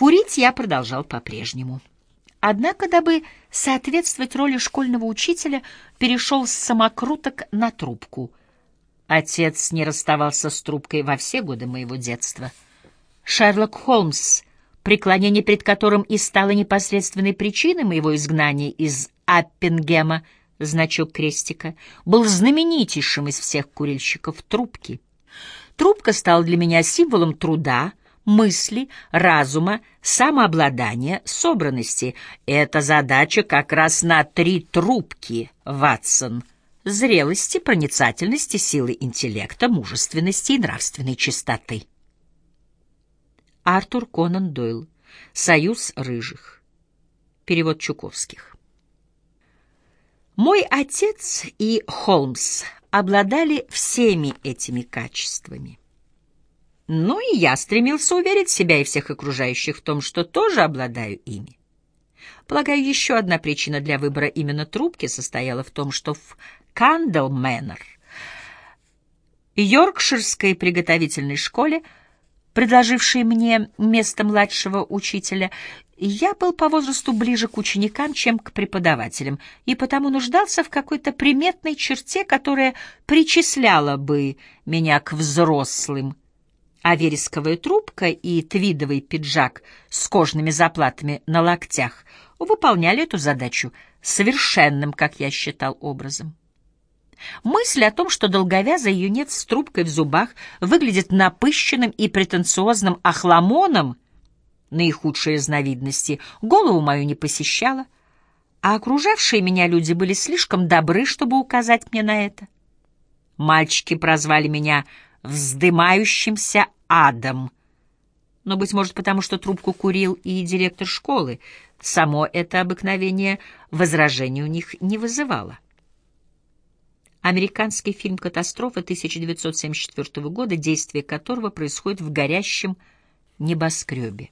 Курить я продолжал по-прежнему. Однако, дабы соответствовать роли школьного учителя, перешел с самокруток на трубку. Отец не расставался с трубкой во все годы моего детства. Шерлок Холмс, преклонение перед которым и стало непосредственной причиной моего изгнания из Аппенгема, значок крестика, был знаменитейшим из всех курильщиков трубки. Трубка стала для меня символом труда, мысли, разума, самообладания, собранности. Эта задача как раз на три трубки, Ватсон. Зрелости, проницательности, силы интеллекта, мужественности и нравственной чистоты. Артур Конан Дойл. Союз рыжих. Перевод Чуковских. Мой отец и Холмс обладали всеми этими качествами. Но и я стремился уверить себя и всех окружающих в том, что тоже обладаю ими. Полагаю, еще одна причина для выбора именно трубки состояла в том, что в Кандалл Мэнор, Йоркширской приготовительной школе, предложившей мне место младшего учителя, я был по возрасту ближе к ученикам, чем к преподавателям, и потому нуждался в какой-то приметной черте, которая причисляла бы меня к взрослым а вересковая трубка и твидовый пиджак с кожными заплатами на локтях выполняли эту задачу совершенным, как я считал, образом. Мысль о том, что долговязый юнец с трубкой в зубах выглядит напыщенным и претенциозным охламоном, наихудшей разновидности, голову мою не посещала, а окружавшие меня люди были слишком добры, чтобы указать мне на это. Мальчики прозвали меня вздымающимся адом. Но, быть может, потому что трубку курил и директор школы, само это обыкновение возражений у них не вызывало. Американский фильм «Катастрофа» 1974 года, действие которого происходит в горящем небоскребе.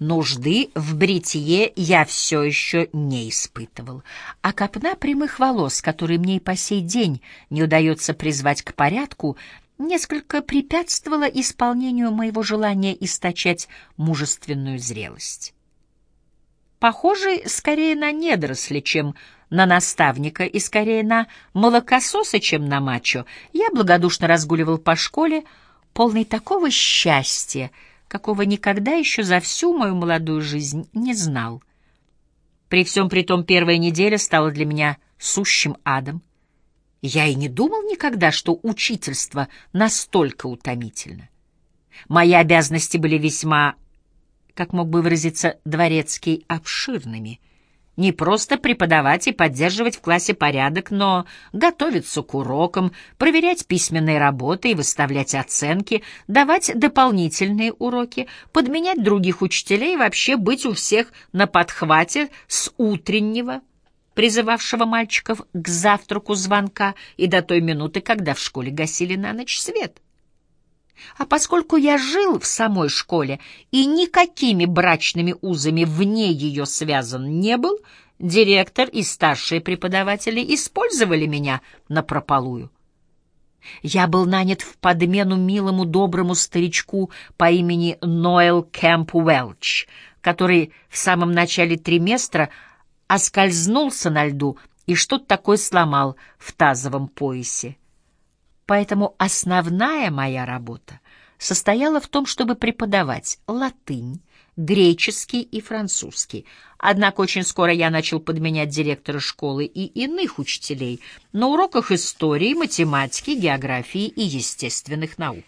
Нужды в бритье я все еще не испытывал, а копна прямых волос, которые мне и по сей день не удается призвать к порядку, несколько препятствовала исполнению моего желания источать мужественную зрелость. Похожий скорее на недоросли, чем на наставника, и скорее на молокососа, чем на мачо, я благодушно разгуливал по школе, полный такого счастья, какого никогда еще за всю мою молодую жизнь не знал. При всем при том первая неделя стала для меня сущим адом. Я и не думал никогда, что учительство настолько утомительно. Мои обязанности были весьма, как мог бы выразиться дворецкий, обширными — не просто преподавать и поддерживать в классе порядок, но готовиться к урокам, проверять письменные работы и выставлять оценки, давать дополнительные уроки, подменять других учителей и вообще быть у всех на подхвате с утреннего, призывавшего мальчиков к завтраку звонка и до той минуты, когда в школе гасили на ночь свет. А поскольку я жил в самой школе и никакими брачными узами вне ее связан не был, директор и старшие преподаватели использовали меня напропалую. Я был нанят в подмену милому доброму старичку по имени Ноэл Кэмп Уэлч, который в самом начале триместра оскользнулся на льду и что-то такое сломал в тазовом поясе. Поэтому основная моя работа состояла в том, чтобы преподавать латынь, греческий и французский. Однако очень скоро я начал подменять директора школы и иных учителей на уроках истории, математики, географии и естественных наук.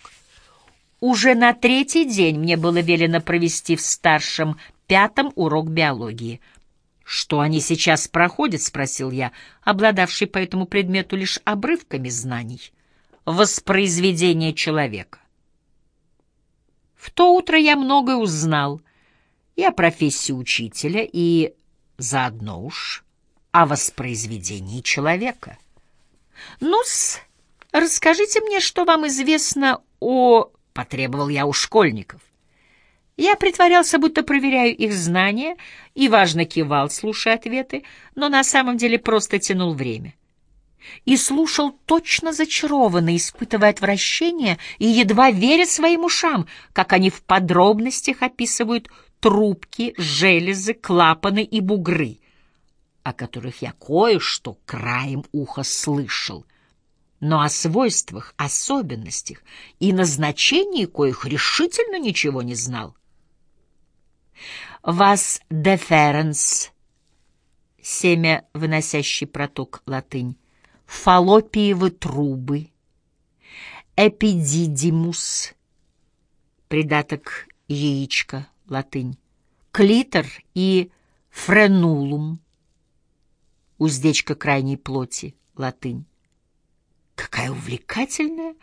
Уже на третий день мне было велено провести в старшем пятом урок биологии. «Что они сейчас проходят?» — спросил я, обладавший по этому предмету лишь обрывками знаний воспроизведение человека. В то утро я многое узнал и о профессии учителя, и заодно уж о воспроизведении человека. Ну-с, расскажите мне, что вам известно о... Потребовал я у школьников. Я притворялся, будто проверяю их знания, и важно кивал, слушая ответы, но на самом деле просто тянул время. И слушал точно зачарованно, испытывая отвращение и едва веря своим ушам, как они в подробностях описывают трубки, железы, клапаны и бугры, о которых я кое-что краем уха слышал, но о свойствах, особенностях и назначении коих решительно ничего не знал. «Вас деференс» — семя, выносящий проток латынь, фаллопиевы трубы, эпидидимус, придаток яичко, латынь, клитор и френулум, уздечка крайней плоти, латынь. Какая увлекательная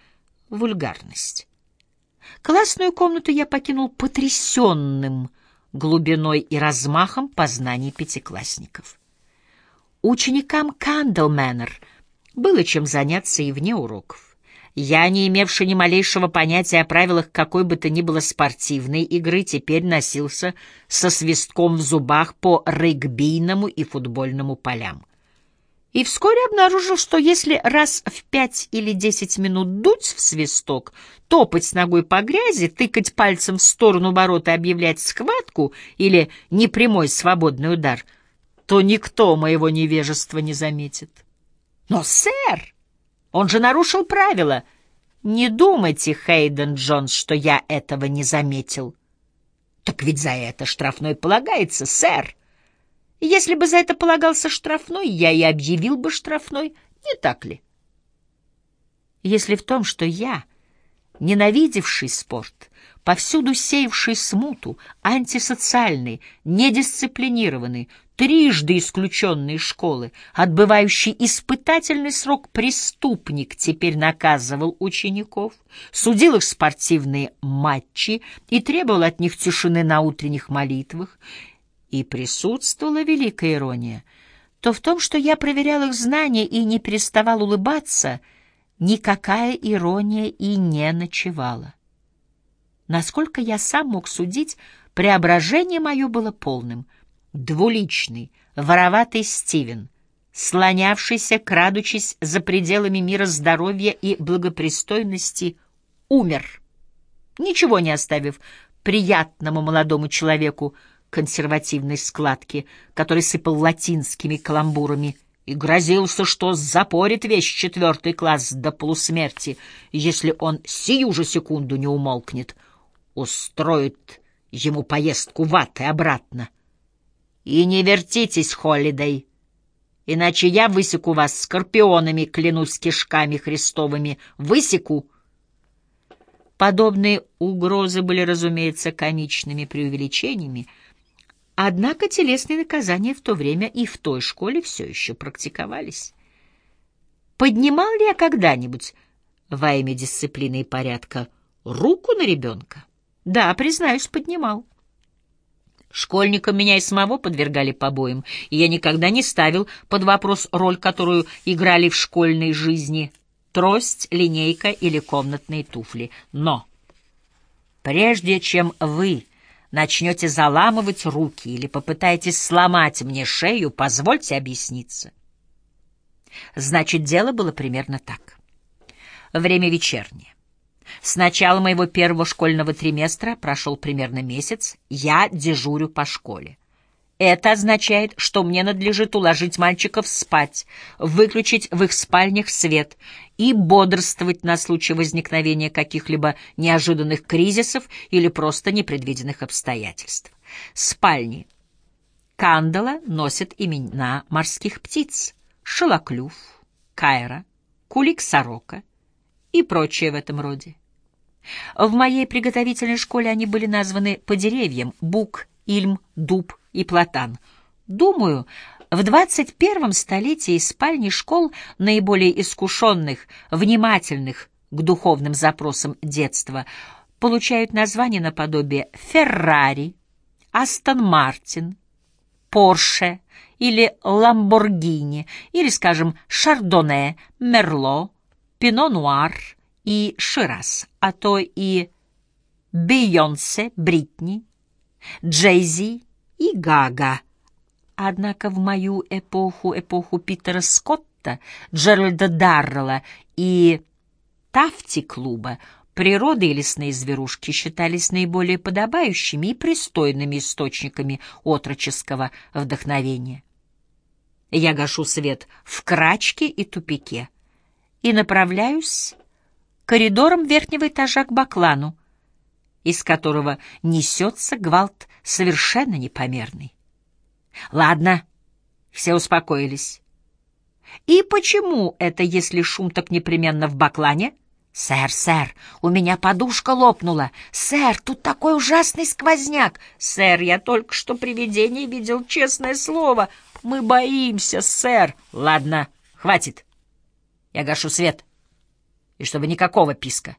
вульгарность! Классную комнату я покинул потрясенным глубиной и размахом познаний пятиклассников. Ученикам Кандлмэннер — было чем заняться и вне уроков. Я, не имевший ни малейшего понятия о правилах какой бы то ни было спортивной игры, теперь носился со свистком в зубах по регбийному и футбольному полям. И вскоре обнаружил, что если раз в пять или десять минут дуть в свисток, топать ногой по грязи, тыкать пальцем в сторону ворот и объявлять схватку или непрямой свободный удар, то никто моего невежества не заметит. Но, сэр, он же нарушил правила. Не думайте, Хейден Джонс, что я этого не заметил. Так ведь за это штрафной полагается, сэр. Если бы за это полагался штрафной, я и объявил бы штрафной, не так ли? Если в том, что я, ненавидевший спорт, повсюду сеявший смуту, антисоциальный, недисциплинированный, трижды исключенный из школы, отбывающий испытательный срок преступник, теперь наказывал учеников, судил их спортивные матчи и требовал от них тишины на утренних молитвах, и присутствовала великая ирония, то в том, что я проверял их знания и не переставал улыбаться, никакая ирония и не ночевала. Насколько я сам мог судить, преображение мое было полным — двуличный, вороватый Стивен, слонявшийся, крадучись за пределами мира здоровья и благопристойности, умер, ничего не оставив приятному молодому человеку консервативной складки, который сыпал латинскими каламбурами и грозился, что запорит весь четвертый класс до полусмерти, если он сию же секунду не умолкнет, устроит ему поездку в ад и обратно. И не вертитесь, Холидей, иначе я высеку вас скорпионами, клянусь кишками христовыми, высеку. Подобные угрозы были, разумеется, комичными преувеличениями, однако телесные наказания в то время и в той школе все еще практиковались. Поднимал ли я когда-нибудь во имя дисциплины и порядка руку на ребенка? Да, признаюсь, поднимал. Школьникам меня и самого подвергали побоям, и я никогда не ставил под вопрос роль, которую играли в школьной жизни трость, линейка или комнатные туфли. Но прежде чем вы начнете заламывать руки или попытаетесь сломать мне шею, позвольте объясниться. Значит, дело было примерно так. Время вечернее. С начала моего первого школьного триместра прошел примерно месяц, я дежурю по школе. Это означает, что мне надлежит уложить мальчиков спать, выключить в их спальнях свет и бодрствовать на случай возникновения каких-либо неожиданных кризисов или просто непредвиденных обстоятельств. Спальни. Кандала носят имена морских птиц — шелоклюв, кайра, кулик-сорока и прочее в этом роде. В моей приготовительной школе они были названы по деревьям — бук, ильм, дуб и платан. Думаю, в 21 столетии спальни школ наиболее искушенных, внимательных к духовным запросам детства получают названия наподобие «Феррари», «Астон Мартин», «Порше» или «Ламборгини», или, скажем, «Шардоне», «Мерло», «Пино Нуар», и Шираз, а то и Бейонсе, Бритни, Джейзи и Гага. Однако в мою эпоху, эпоху Питера Скотта, Джеральда Даррелла и Тафти-клуба природа и лесные зверушки считались наиболее подобающими и пристойными источниками отроческого вдохновения. Я гашу свет в крачке и тупике и направляюсь коридором верхнего этажа к баклану, из которого несется гвалт совершенно непомерный. Ладно, все успокоились. И почему это, если шум так непременно в баклане? «Сэр, сэр, у меня подушка лопнула! Сэр, тут такой ужасный сквозняк! Сэр, я только что привидение видел, честное слово! Мы боимся, сэр!» «Ладно, хватит! Я гашу свет!» И чтобы никакого писка.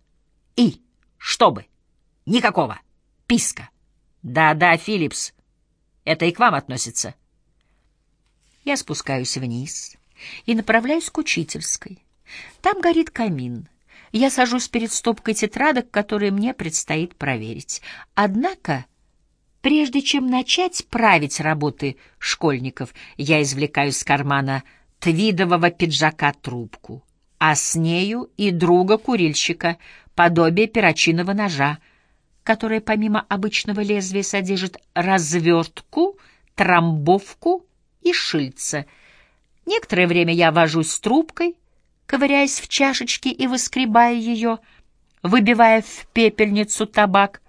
И чтобы никакого писка. Да-да, Филлипс, это и к вам относится. Я спускаюсь вниз и направляюсь к учительской. Там горит камин. Я сажусь перед стопкой тетрадок, которые мне предстоит проверить. Однако, прежде чем начать править работы школьников, я извлекаю из кармана твидового пиджака трубку, а с нею и друга-курильщика, подобие перочинного ножа, которое помимо обычного лезвия содержит развертку, трамбовку и шильца. Некоторое время я вожусь с трубкой, ковыряясь в чашечке и выскребая ее, выбивая в пепельницу табак,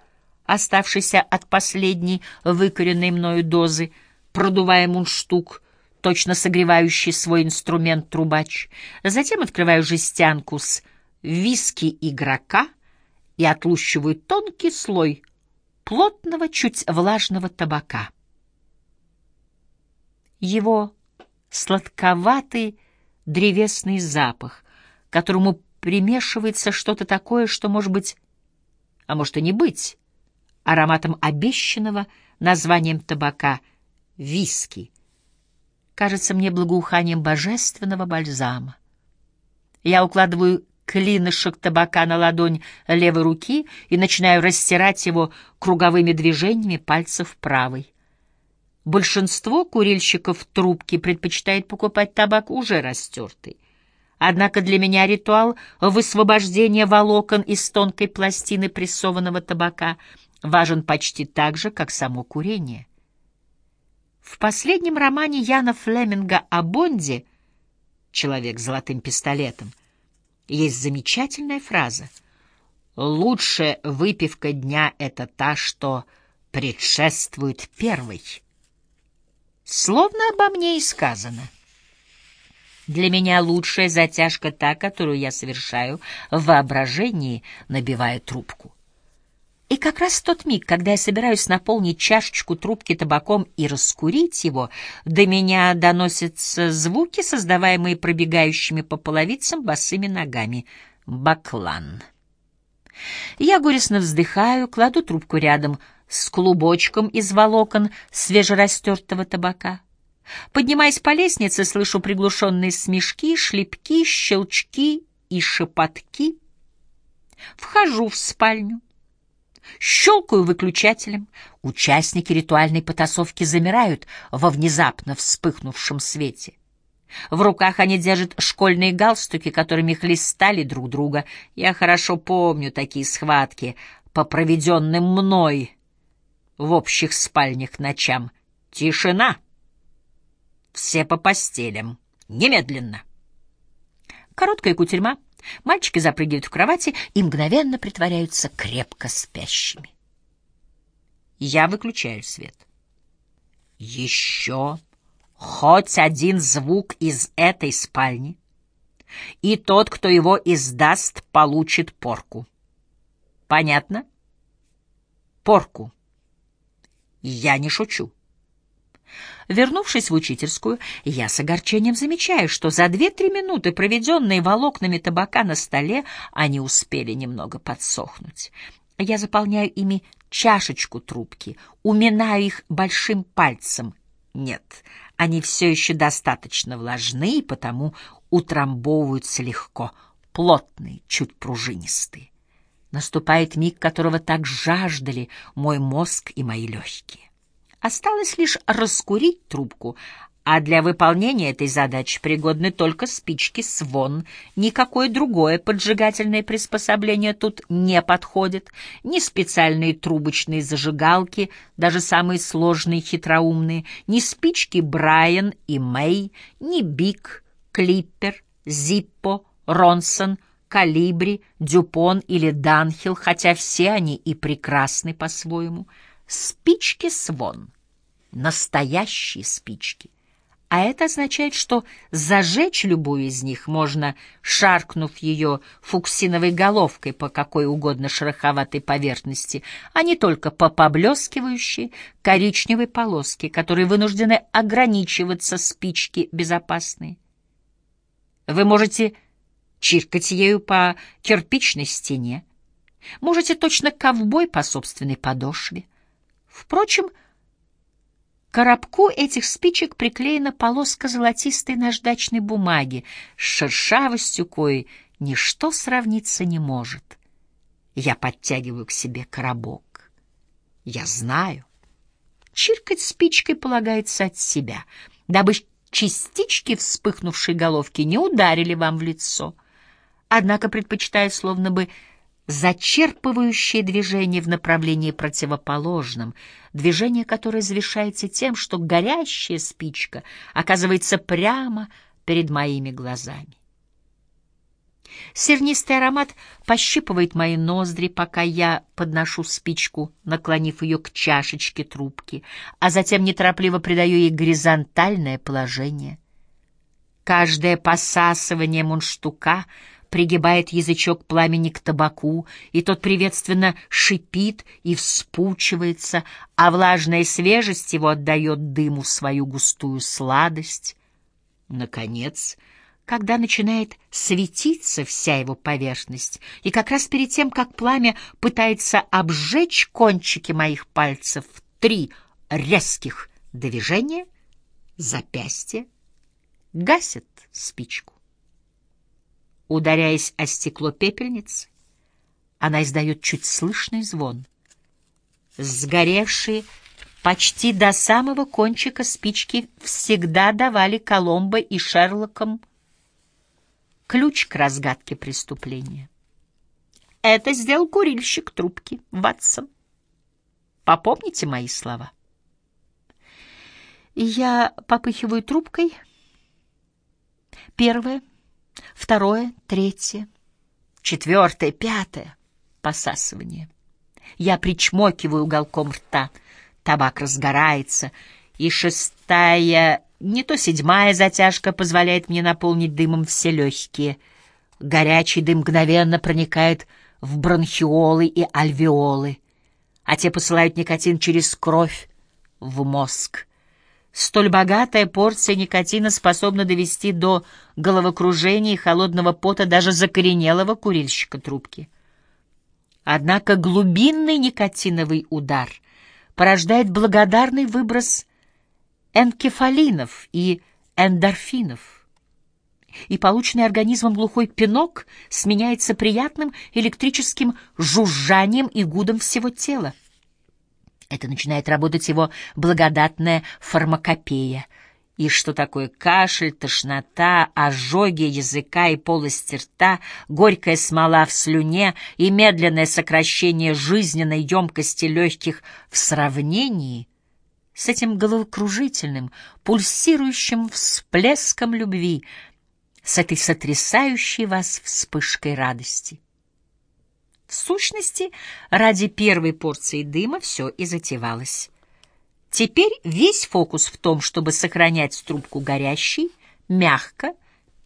оставшийся от последней выкоренной мною дозы, продувая мундштук, точно согревающий свой инструмент трубач. Затем открываю жестянку с виски игрока и отлущиваю тонкий слой плотного, чуть влажного табака. Его сладковатый древесный запах, которому примешивается что-то такое, что может быть, а может и не быть, ароматом обещанного названием табака — виски. Кажется мне благоуханием божественного бальзама. Я укладываю клинышек табака на ладонь левой руки и начинаю растирать его круговыми движениями пальцев правой. Большинство курильщиков трубки предпочитает покупать табак уже растертый. Однако для меня ритуал высвобождения волокон из тонкой пластины прессованного табака важен почти так же, как само курение. В последнем романе Яна Флеминга о Бонде «Человек с золотым пистолетом» есть замечательная фраза «Лучшая выпивка дня — это та, что предшествует первой». Словно обо мне и сказано. Для меня лучшая затяжка та, которую я совершаю в воображении, набивая трубку. И как раз в тот миг, когда я собираюсь наполнить чашечку трубки табаком и раскурить его, до меня доносятся звуки, создаваемые пробегающими по половицам босыми ногами. Баклан. Я горестно вздыхаю, кладу трубку рядом с клубочком из волокон свежерастертого табака. Поднимаясь по лестнице, слышу приглушенные смешки, шлепки, щелчки и шепотки. Вхожу в спальню. Щелкаю выключателем. Участники ритуальной потасовки замирают во внезапно вспыхнувшем свете. В руках они держат школьные галстуки, которыми хлестали друг друга. Я хорошо помню такие схватки по проведенным мной в общих спальнях ночам. Тишина! Все по постелям. Немедленно! Короткая кутерьма. Мальчики запрыгивают в кровати и мгновенно притворяются крепко спящими. Я выключаю свет. Еще хоть один звук из этой спальни, и тот, кто его издаст, получит порку. Понятно? Порку. Я не шучу. Вернувшись в учительскую, я с огорчением замечаю, что за две-три минуты, проведенные волокнами табака на столе, они успели немного подсохнуть. Я заполняю ими чашечку трубки, уминаю их большим пальцем. Нет, они все еще достаточно влажны, и потому утрамбовываются легко, плотные, чуть пружинистые. Наступает миг, которого так жаждали мой мозг и мои легкие. Осталось лишь раскурить трубку, а для выполнения этой задачи пригодны только спички свон. Никакое другое поджигательное приспособление тут не подходит, ни специальные трубочные зажигалки, даже самые сложные хитроумные, ни спички Брайан и Мэй, ни Биг, Клиппер, Зиппо, Ронсон, Калибри, Дюпон или Данхил, хотя все они и прекрасны по-своему. Спички свон. Настоящие спички а это означает, что зажечь любую из них можно, шаркнув ее фуксиновой головкой по какой угодно шероховатой поверхности, а не только по поблескивающей коричневой полоске, которой вынуждены ограничиваться спички безопасные. Вы можете чиркать ею по кирпичной стене, можете точно ковбой по собственной подошве. Впрочем, коробку этих спичек приклеена полоска золотистой наждачной бумаги с шершавостью коей ничто сравниться не может. Я подтягиваю к себе коробок. Я знаю. Чиркать спичкой полагается от себя, дабы частички вспыхнувшей головки не ударили вам в лицо. Однако предпочитаю словно бы зачерпывающее движение в направлении противоположном, движение, которое завершается тем, что горящая спичка оказывается прямо перед моими глазами. Сернистый аромат пощипывает мои ноздри, пока я подношу спичку, наклонив ее к чашечке трубки, а затем неторопливо придаю ей горизонтальное положение. Каждое посасывание мундштука — пригибает язычок пламени к табаку, и тот приветственно шипит и вспучивается, а влажная свежесть его отдает дыму свою густую сладость. Наконец, когда начинает светиться вся его поверхность, и как раз перед тем, как пламя пытается обжечь кончики моих пальцев, три резких движения, запястье гасит спичку. Ударяясь о стекло пепельницы, она издает чуть слышный звон. Сгоревшие почти до самого кончика спички всегда давали Коломбо и Шерлокам ключ к разгадке преступления. Это сделал курильщик трубки, Ватсон. Попомните мои слова. Я попыхиваю трубкой. Первое — Второе, третье, четвертое, пятое — посасывание. Я причмокиваю уголком рта, табак разгорается, и шестая, не то седьмая затяжка позволяет мне наполнить дымом все легкие. Горячий дым мгновенно проникает в бронхиолы и альвеолы, а те посылают никотин через кровь в мозг. Столь богатая порция никотина способна довести до головокружения и холодного пота даже закоренелого курильщика трубки. Однако глубинный никотиновый удар порождает благодарный выброс энкефалинов и эндорфинов, и полученный организмом глухой пинок сменяется приятным электрическим жужжанием и гудом всего тела. Это начинает работать его благодатная фармакопея. И что такое кашель, тошнота, ожоги языка и полости рта, горькая смола в слюне и медленное сокращение жизненной емкости легких в сравнении с этим головокружительным, пульсирующим всплеском любви, с этой сотрясающей вас вспышкой радости. В сущности, ради первой порции дыма все и затевалось. Теперь весь фокус в том, чтобы сохранять трубку горящей, мягко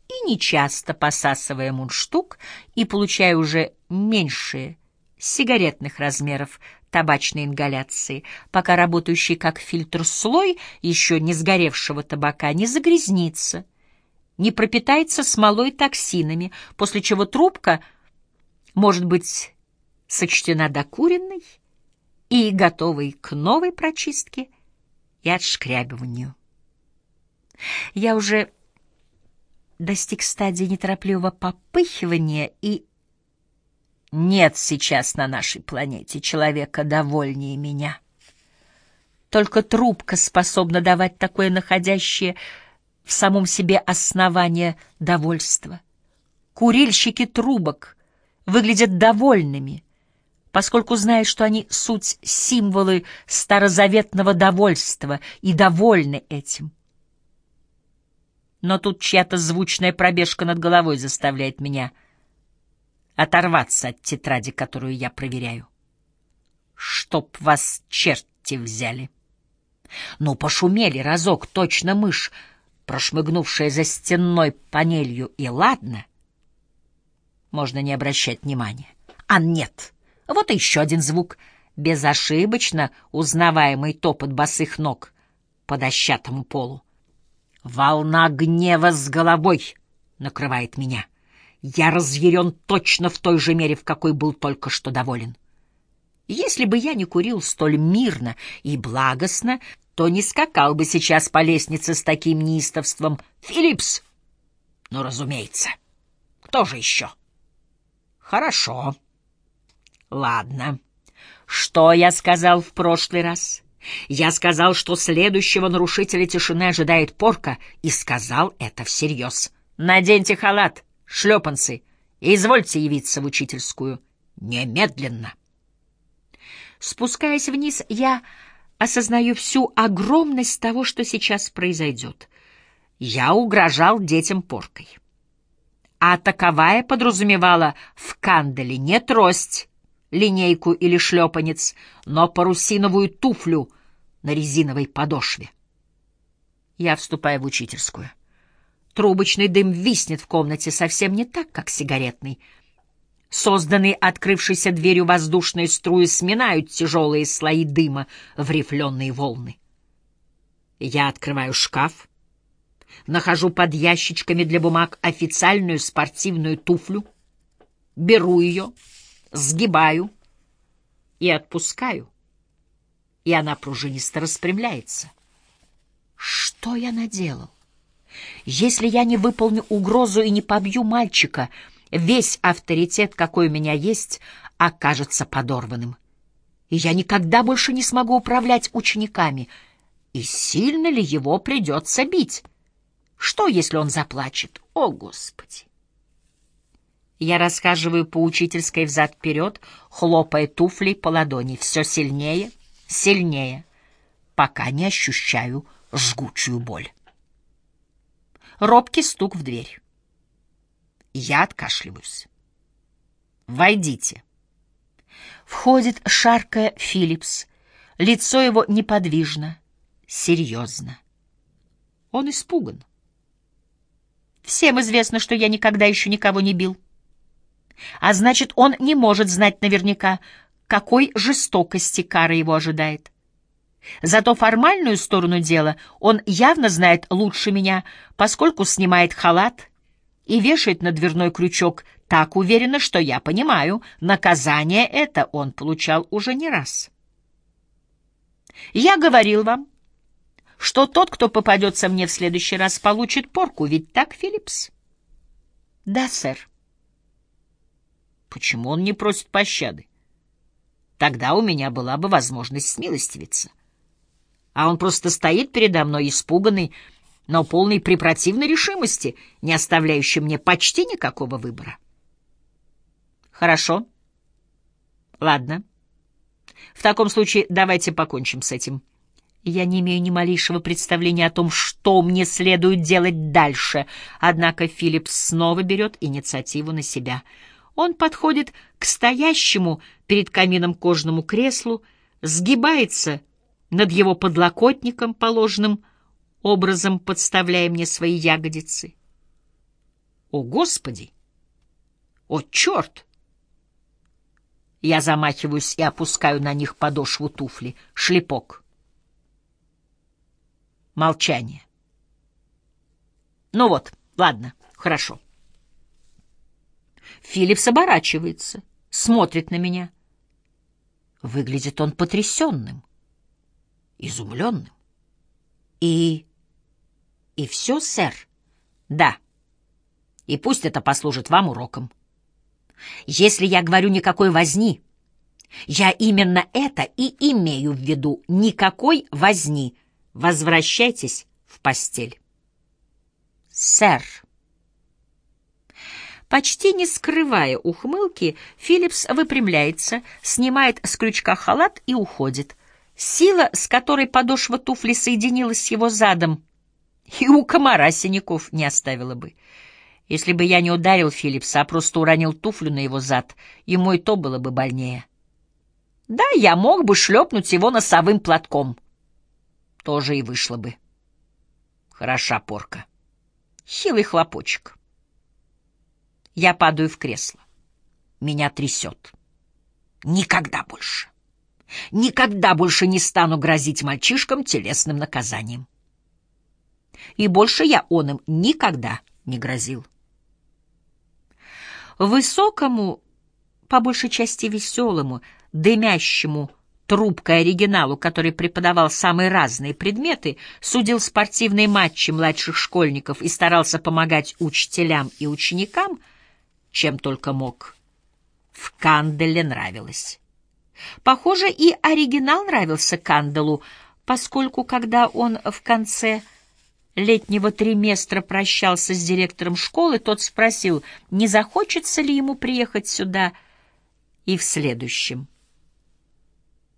и нечасто посасывая мундштук и получая уже меньшие сигаретных размеров табачной ингаляции, пока работающий как фильтр слой еще не сгоревшего табака не загрязнится, не пропитается смолой токсинами, после чего трубка — может быть сочтена докуренной и готовой к новой прочистке и отшкрябыванию. Я уже достиг стадии неторопливого попыхивания, и нет сейчас на нашей планете человека довольнее меня. Только трубка способна давать такое находящее в самом себе основание довольства. Курильщики трубок выглядят довольными, поскольку знают, что они суть символы старозаветного довольства и довольны этим. Но тут чья-то звучная пробежка над головой заставляет меня оторваться от тетради, которую я проверяю. Чтоб вас черти взяли. Ну, пошумели разок, точно мышь, прошмыгнувшая за стенной панелью, и ладно. Можно не обращать внимания. А нет, вот еще один звук, безошибочно узнаваемый топот босых ног по дощатому полу. Волна гнева с головой накрывает меня. Я разъярен точно в той же мере, в какой был только что доволен. Если бы я не курил столь мирно и благостно, то не скакал бы сейчас по лестнице с таким неистовством. Филлипс! Ну, разумеется. Кто же еще? Хорошо. Ладно. Что я сказал в прошлый раз? Я сказал, что следующего нарушителя тишины ожидает порка, и сказал это всерьез. Наденьте халат, шлепанцы, и извольте явиться в учительскую. Немедленно. Спускаясь вниз, я осознаю всю огромность того, что сейчас произойдет. Я угрожал детям поркой. А таковая подразумевала в канделе не трость, линейку или шлепанец, но парусиновую туфлю на резиновой подошве. Я вступаю в учительскую. Трубочный дым виснет в комнате совсем не так, как сигаретный. Созданные открывшейся дверью воздушные струи сминают тяжелые слои дыма в рифленые волны. Я открываю шкаф, нахожу под ящичками для бумаг официальную спортивную туфлю, беру ее — сгибаю и отпускаю, и она пружинисто распрямляется. Что я наделал? Если я не выполню угрозу и не побью мальчика, весь авторитет, какой у меня есть, окажется подорванным. И я никогда больше не смогу управлять учениками. И сильно ли его придется бить? Что, если он заплачет? О, Господи! Я расхаживаю по учительской взад-вперед, хлопая туфлей по ладони, все сильнее, сильнее, пока не ощущаю жгучую боль. Робкий стук в дверь. Я откашливаюсь. «Войдите». Входит шаркая Филлипс. Лицо его неподвижно, серьезно. Он испуган. Всем известно, что я никогда еще никого не бил. А значит, он не может знать наверняка, какой жестокости кара его ожидает. Зато формальную сторону дела он явно знает лучше меня, поскольку снимает халат и вешает на дверной крючок так уверенно, что я понимаю, наказание это он получал уже не раз. Я говорил вам, что тот, кто попадется мне в следующий раз, получит порку, ведь так, Филлипс? Да, сэр. Почему он не просит пощады? Тогда у меня была бы возможность смилостивиться. А он просто стоит передо мной испуганный, но полный препротивной решимости, не оставляющий мне почти никакого выбора. Хорошо. Ладно. В таком случае давайте покончим с этим. Я не имею ни малейшего представления о том, что мне следует делать дальше, однако Филипп снова берет инициативу на себя — он подходит к стоящему перед камином кожному креслу, сгибается над его подлокотником, положенным образом подставляя мне свои ягодицы. О, Господи! О, черт! Я замахиваюсь и опускаю на них подошву туфли. Шлепок. Молчание. Ну вот, ладно, хорошо. Филлипс оборачивается, смотрит на меня. Выглядит он потрясенным, изумленным. И... и все, сэр? Да. И пусть это послужит вам уроком. Если я говорю никакой возни, Я именно это и имею в виду. Никакой возни. Возвращайтесь в постель. Сэр. Почти не скрывая ухмылки, Филлипс выпрямляется, снимает с крючка халат и уходит. Сила, с которой подошва туфли соединилась с его задом, и у комара синяков не оставила бы. Если бы я не ударил Филлипса, а просто уронил туфлю на его зад, ему и то было бы больнее. Да, я мог бы шлепнуть его носовым платком. Тоже и вышло бы. Хороша порка. Хилый хлопочек. Я падаю в кресло. Меня трясет. Никогда больше. Никогда больше не стану грозить мальчишкам телесным наказанием. И больше я он им никогда не грозил. Высокому, по большей части веселому, дымящему трубкой оригиналу, который преподавал самые разные предметы, судил спортивные матчи младших школьников и старался помогать учителям и ученикам, чем только мог. В Канделе нравилось. Похоже, и оригинал нравился Канделу, поскольку, когда он в конце летнего триместра прощался с директором школы, тот спросил, не захочется ли ему приехать сюда и в следующем.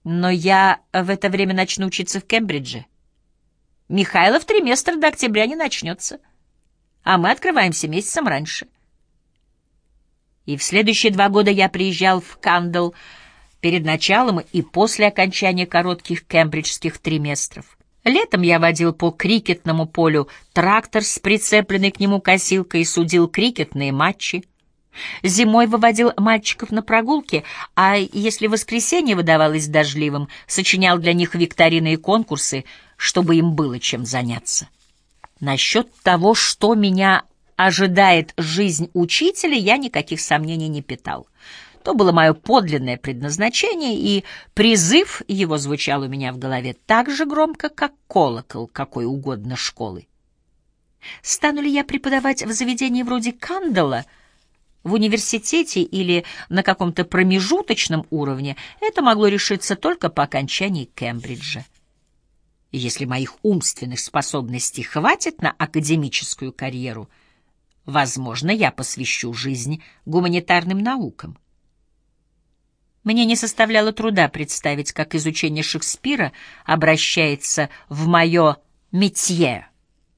Но я в это время начну учиться в Кембридже. Михайлов триместр до октября не начнется, а мы открываемся месяцем раньше. И в следующие два года я приезжал в Кандл перед началом и после окончания коротких кембриджских триместров. Летом я водил по крикетному полю трактор с прицепленной к нему косилкой и судил крикетные матчи. Зимой выводил мальчиков на прогулки, а если воскресенье выдавалось дождливым, сочинял для них викторины и конкурсы, чтобы им было чем заняться. Насчет того, что меня ожидает жизнь учителя, я никаких сомнений не питал. То было мое подлинное предназначение, и призыв его звучал у меня в голове так же громко, как колокол какой угодно школы. Стану ли я преподавать в заведении вроде Кандала, в университете или на каком-то промежуточном уровне, это могло решиться только по окончании Кембриджа. если моих умственных способностей хватит на академическую карьеру, возможно, я посвящу жизнь гуманитарным наукам. Мне не составляло труда представить, как изучение Шекспира обращается в мое «метье»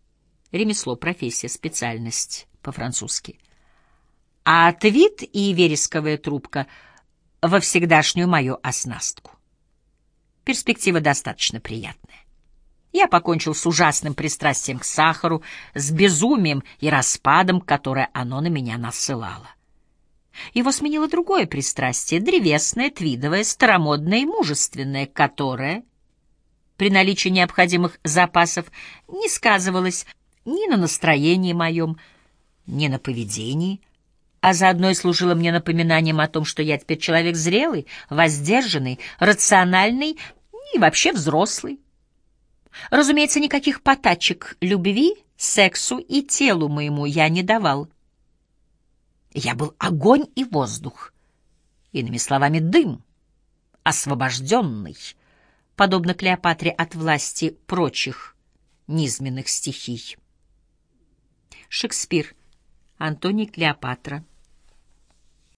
— ремесло, профессия, специальность по-французски. А твит и вересковая трубка — во всегдашнюю мою оснастку. Перспектива достаточно приятная. Я покончил с ужасным пристрастием к сахару, с безумием и распадом, которое оно на меня насылало. Его сменило другое пристрастие, древесное, твидовое, старомодное и мужественное, которое, при наличии необходимых запасов, не сказывалось ни на настроении моем, ни на поведении, а заодно и служило мне напоминанием о том, что я теперь человек зрелый, воздержанный, рациональный и вообще взрослый. Разумеется, никаких потачек любви, сексу и телу моему я не давал. Я был огонь и воздух, иными словами, дым, освобожденный, подобно Клеопатре от власти прочих низменных стихий. Шекспир, Антоний Клеопатра,